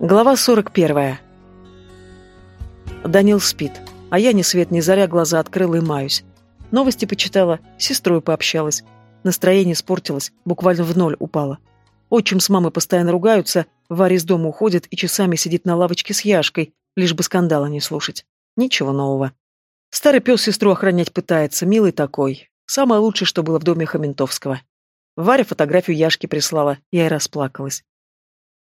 Глава 41. Данил спит, а я ни свет ни заря глаза открыла и маюсь. Новости почитала, с сестрой пообщалась. Настроение испортилось, буквально в ноль упало. Отчим с мамой постоянно ругаются, Варя из дома уходит и часами сидит на лавочке с Яшкой, лишь бы скандала не слушать. Ничего нового. Старый пес сестру охранять пытается, милый такой. Самое лучшее, что было в доме Хаментовского. Варя фотографию Яшки прислала, я и расплакалась.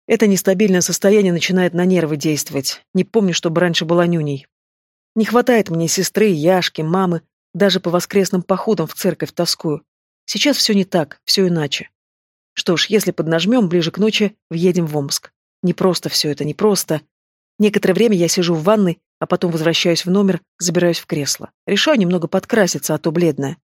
Это нестабильное состояние начинает на нервы действовать. Не помню, чтобы раньше была нюней. Не хватает мне сестры, Яшки, мамы, даже по воскресным походам в церковь тоскую. Сейчас все не так, все иначе. Что ж, если поднажмем, ближе к ночи въедем в Омск. Не просто все это, не просто. Некоторое время я сижу в ванной, а потом возвращаюсь в номер, забираюсь в кресло. Решаю немного подкраситься, а то бледная.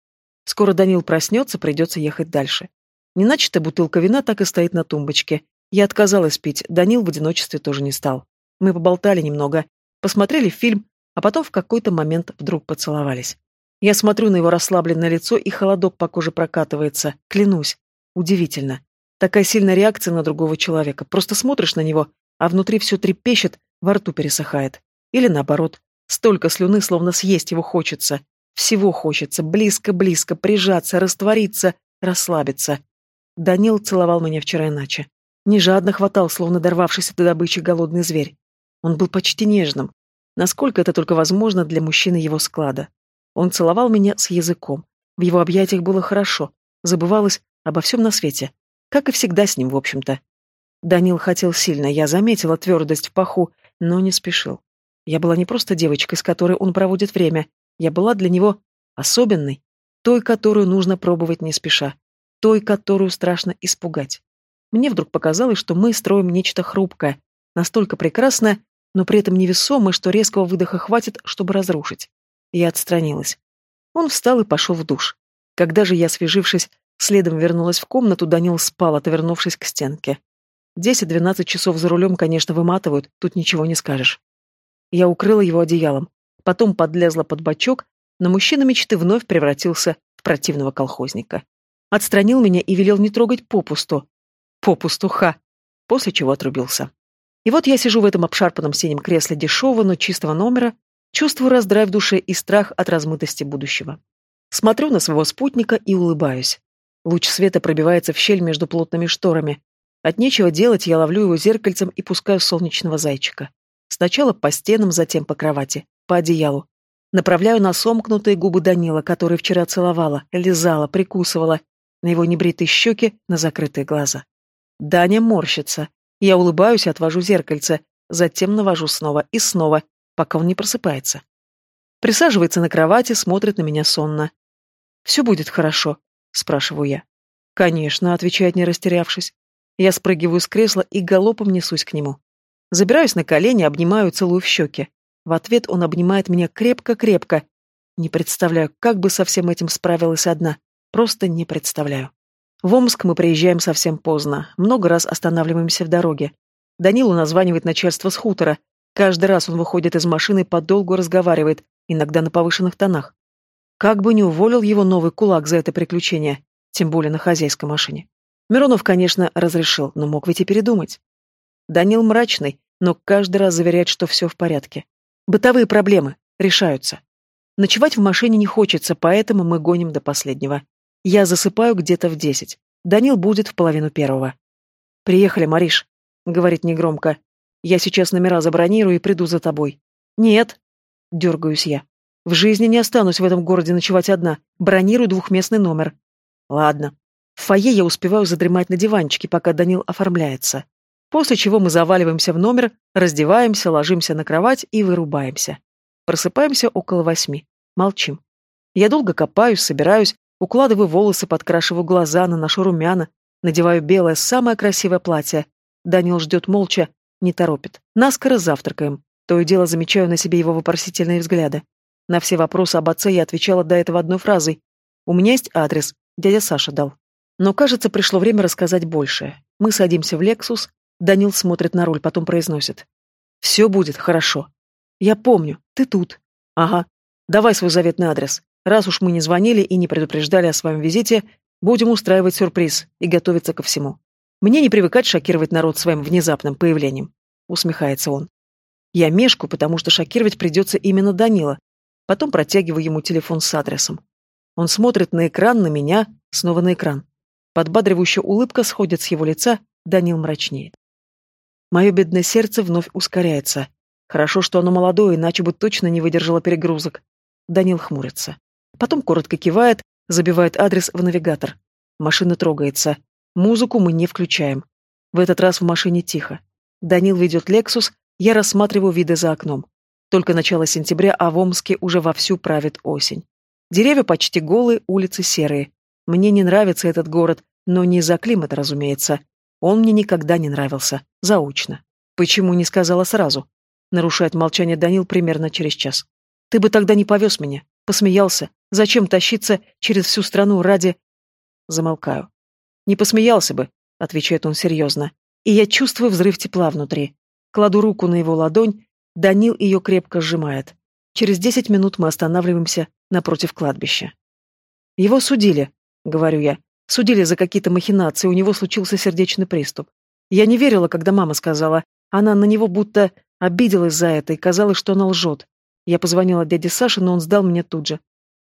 Скоро Данил проснется, придется ехать дальше. Неначатая бутылка вина так и стоит на тумбочке. Я отказалась пить, Данил в одиночестве тоже не стал. Мы поболтали немного, посмотрели фильм, а потом в какой-то момент вдруг поцеловались. Я смотрю на его расслабленное лицо, и холодок по коже прокатывается. Клянусь. Удивительно. Такая сильная реакция на другого человека. Просто смотришь на него, а внутри все трепещет, во рту пересыхает. Или наоборот. Столько слюны, словно съесть его хочется. Всего хочется. Близко-близко прижаться, раствориться, расслабиться. Данил целовал меня вчера иначе. Не жадно хватал, словно дорвавшийся до добычи голодный зверь. Он был почти нежным, насколько это только возможно для мужчины его склада. Он целовал меня с языком. В его объятиях было хорошо, забывалось обо всем на свете, как и всегда с ним, в общем-то. Данил хотел сильно, я заметила твердость в паху, но не спешил. Я была не просто девочкой, с которой он проводит время, я была для него особенной, той, которую нужно пробовать не спеша, той, которую страшно испугать. Мне вдруг показалось, что мы строим нечто хрупкое, настолько прекрасное, но при этом невесомое, что резкого выдоха хватит, чтобы разрушить. Я отстранилась. Он встал и пошел в душ. Когда же я, свежившись, следом вернулась в комнату, Данил спал, отвернувшись к стенке. Десять-двенадцать часов за рулем, конечно, выматывают, тут ничего не скажешь. Я укрыла его одеялом, потом подлезла под бочок, но мужчина мечты вновь превратился в противного колхозника. Отстранил меня и велел не трогать попусту, Попусту ха. После чего отрубился. И вот я сижу в этом обшарпанном синем кресле дешевого, но чистого номера, чувствую раздрай в душе и страх от размытости будущего. Смотрю на своего спутника и улыбаюсь. Луч света пробивается в щель между плотными шторами. От нечего делать я ловлю его зеркальцем и пускаю солнечного зайчика. Сначала по стенам, затем по кровати, по одеялу. Направляю на сомкнутые губы Данила, которые вчера целовала, лизала, прикусывала, на его небритые щеки, на закрытые глаза. Даня морщится. Я улыбаюсь и отвожу зеркальце, затем навожу снова и снова, пока он не просыпается. Присаживается на кровати, смотрит на меня сонно. «Все будет хорошо?» — спрашиваю я. «Конечно», — отвечает, не растерявшись. Я спрыгиваю с кресла и галопом несусь к нему. Забираюсь на колени, обнимаю, целую в щеки. В ответ он обнимает меня крепко-крепко. Не представляю, как бы со всем этим справилась одна. Просто не представляю. В Омск мы приезжаем совсем поздно, много раз останавливаемся в дороге. Данилу названивает начальство с хутора. Каждый раз он выходит из машины и подолгу разговаривает, иногда на повышенных тонах. Как бы не уволил его новый кулак за это приключение, тем более на хозяйской машине. Миронов, конечно, разрешил, но мог ведь и передумать. Данил мрачный, но каждый раз заверяет, что все в порядке. Бытовые проблемы решаются. Ночевать в машине не хочется, поэтому мы гоним до последнего. Я засыпаю где-то в десять. Данил будет в половину первого. «Приехали, Мариш», — говорит негромко. «Я сейчас номера забронирую и приду за тобой». «Нет», — дергаюсь я. «В жизни не останусь в этом городе ночевать одна. Бронирую двухместный номер». «Ладно». В фойе я успеваю задремать на диванчике, пока Данил оформляется. После чего мы заваливаемся в номер, раздеваемся, ложимся на кровать и вырубаемся. Просыпаемся около восьми. Молчим. Я долго копаюсь, собираюсь, Укладываю волосы, подкрашиваю глаза, наношу румяна, надеваю белое, самое красивое платье. Данил ждет молча, не торопит. Наскоро завтракаем. То и дело замечаю на себе его вопросительные взгляды. На все вопросы об отце я отвечала до этого одной фразой. «У меня есть адрес. Дядя Саша дал». Но, кажется, пришло время рассказать больше. Мы садимся в «Лексус». Данил смотрит на руль, потом произносит. «Все будет хорошо. Я помню. Ты тут. Ага. Давай свой заветный адрес. Раз уж мы не звонили и не предупреждали о своем визите, будем устраивать сюрприз и готовиться ко всему. Мне не привыкать шокировать народ своим внезапным появлением. усмехается он. Я мешку, потому что шокировать придется именно Данила. Потом протягиваю ему телефон с адресом. Он смотрит на экран, на меня, снова на экран. Подбадривающая улыбка сходит с его лица, Данил мрачнеет. Мое бедное сердце вновь ускоряется. Хорошо, что оно молодое, иначе бы точно не выдержало перегрузок. Данил хмурится. Потом коротко кивает, забивает адрес в навигатор. Машина трогается. Музыку мы не включаем. В этот раз в машине тихо. Данил ведет «Лексус», я рассматриваю виды за окном. Только начало сентября, а в Омске уже вовсю правит осень. Деревья почти голые, улицы серые. Мне не нравится этот город, но не из-за климата, разумеется. Он мне никогда не нравился. Заочно. Почему не сказала сразу? Нарушает молчание Данил примерно через час. Ты бы тогда не повез меня. Посмеялся. Зачем тащиться через всю страну ради... Замолкаю. Не посмеялся бы, отвечает он серьезно. И я чувствую взрыв тепла внутри. Кладу руку на его ладонь, Данил ее крепко сжимает. Через десять минут мы останавливаемся напротив кладбища. Его судили, говорю я. Судили за какие-то махинации, у него случился сердечный приступ. Я не верила, когда мама сказала. Она на него будто обиделась за это и казалось, что она лжет. Я позвонила дяде Саше, но он сдал меня тут же.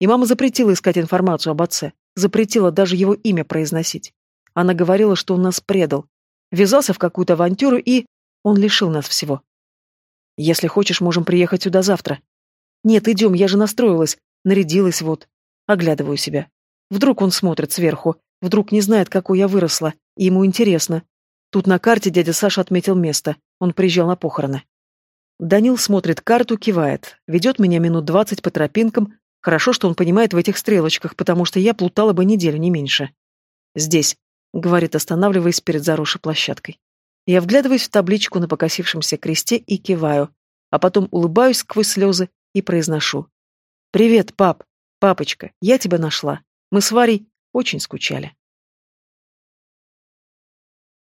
И мама запретила искать информацию об отце. Запретила даже его имя произносить. Она говорила, что он нас предал. Ввязался в какую-то авантюру и... Он лишил нас всего. Если хочешь, можем приехать сюда завтра. Нет, идем, я же настроилась. Нарядилась вот. Оглядываю себя. Вдруг он смотрит сверху. Вдруг не знает, какой я выросла. И ему интересно. Тут на карте дядя Саша отметил место. Он приезжал на похороны. Данил смотрит карту, кивает. Ведет меня минут двадцать по тропинкам. Хорошо, что он понимает в этих стрелочках, потому что я плутала бы неделю, не меньше. «Здесь», — говорит, останавливаясь перед заросшей площадкой. Я вглядываюсь в табличку на покосившемся кресте и киваю, а потом улыбаюсь сквозь слезы и произношу. «Привет, пап! Папочка, я тебя нашла. Мы с Варей очень скучали».